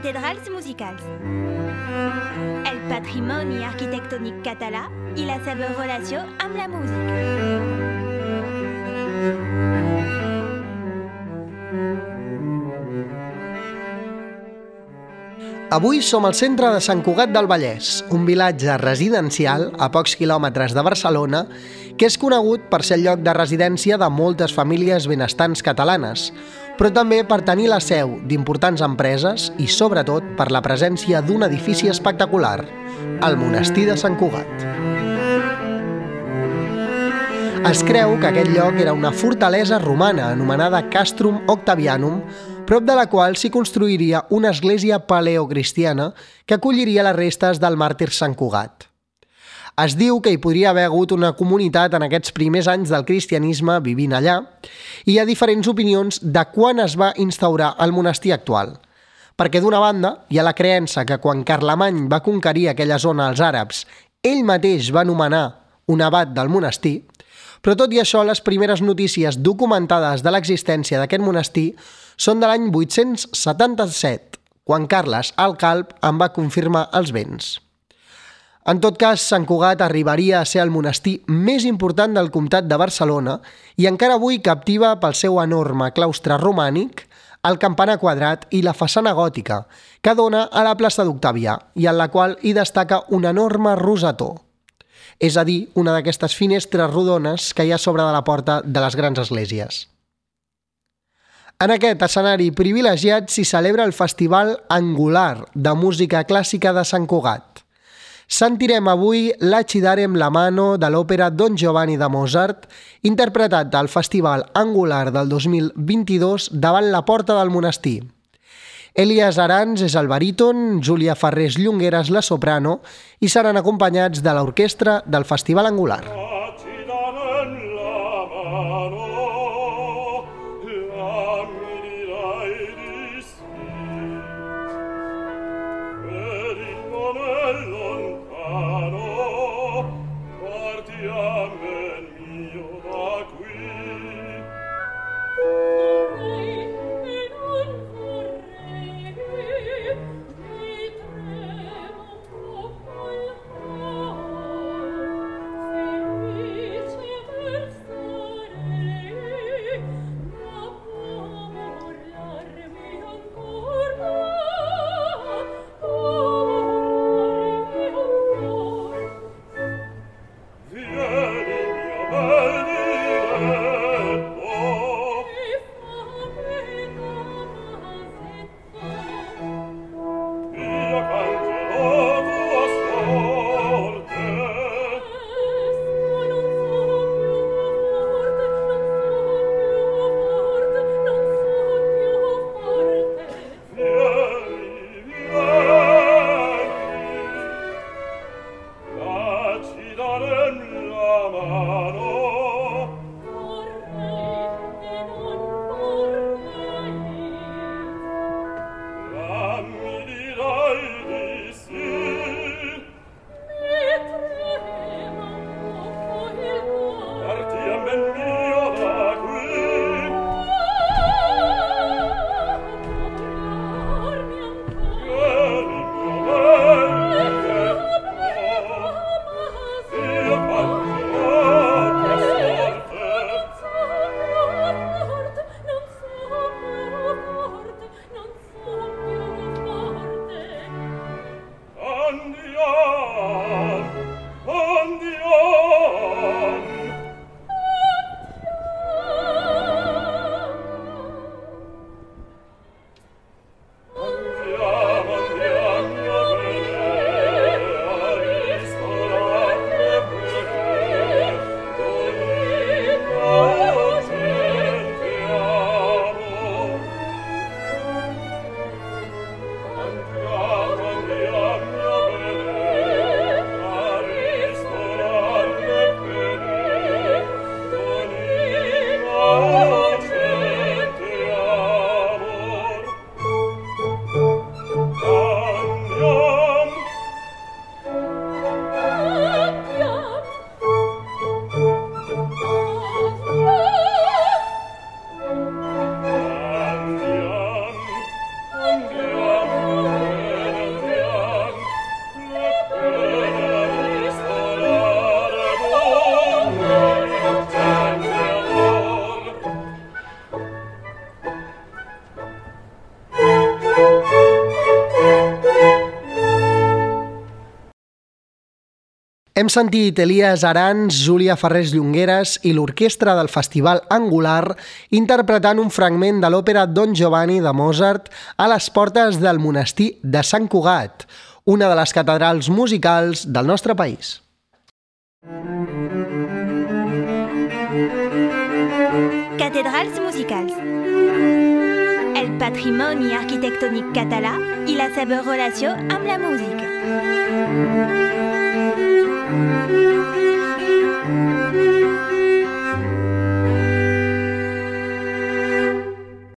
cathedrals musicals. El patrimoni arquitectònic català i la seva relació amb la música. Avui som al centre de Sant Cugat del Vallès, un vilatge residencial a pocs quilòmetres de Barcelona que és conegut per ser el lloc de residència de moltes famílies benestants catalanes, però també per tenir la seu d'importants empreses i, sobretot, per la presència d'un edifici espectacular, el Monestir de Sant Cugat. Es creu que aquest lloc era una fortalesa romana anomenada Castrum Octavianum, prop de la qual s'hi construiria una església paleocristiana que acolliria les restes del màrtir Sant Cugat. Es diu que hi podria haver hagut una comunitat en aquests primers anys del cristianisme vivint allà i hi ha diferents opinions de quan es va instaurar el monestir actual. Perquè d'una banda hi ha la creença que quan Carlemany va conquerir aquella zona als àrabs, ell mateix va nomenar un abat del monestir, però tot i això les primeres notícies documentades de l'existència d'aquest monestir són de l'any 877, quan Carles el Calp en va confirmar els béns. En tot cas, Sant Cugat arribaria a ser el monestir més important del comtat de Barcelona i encara avui captiva pel seu enorme claustre romànic, el campanar quadrat i la façana gòtica, que dona a la plaça d'Octavià i en la qual hi destaca un enorme rosetó. És a dir, una d'aquestes finestres rodones que hi ha sobre de la porta de les grans esglésies. En aquest escenari privilegiat s'hi celebra el Festival Angular de Música Clàssica de Sant Cugat. Sentirem avui la Cidarem la mano de l'òpera Don Giovanni de Mozart, interpretat al Festival Angular del 2022 davant la porta del monestir. Elias Arans és el baríton, Júlia Ferrés Llongueres la soprano i seran acompanyats de l'orquestra del Festival Angular. Hem sentit Elias Arans, Júlia Ferrés Llongueres i l'orquestra del Festival Angular interpretant un fragment de l'òpera Don Giovanni de Mozart a les portes del monestir de Sant Cugat, una de les catedrals musicals del nostre país. Cathedrals musicals. El patrimoni arquitectònic català i la seva relació amb la música.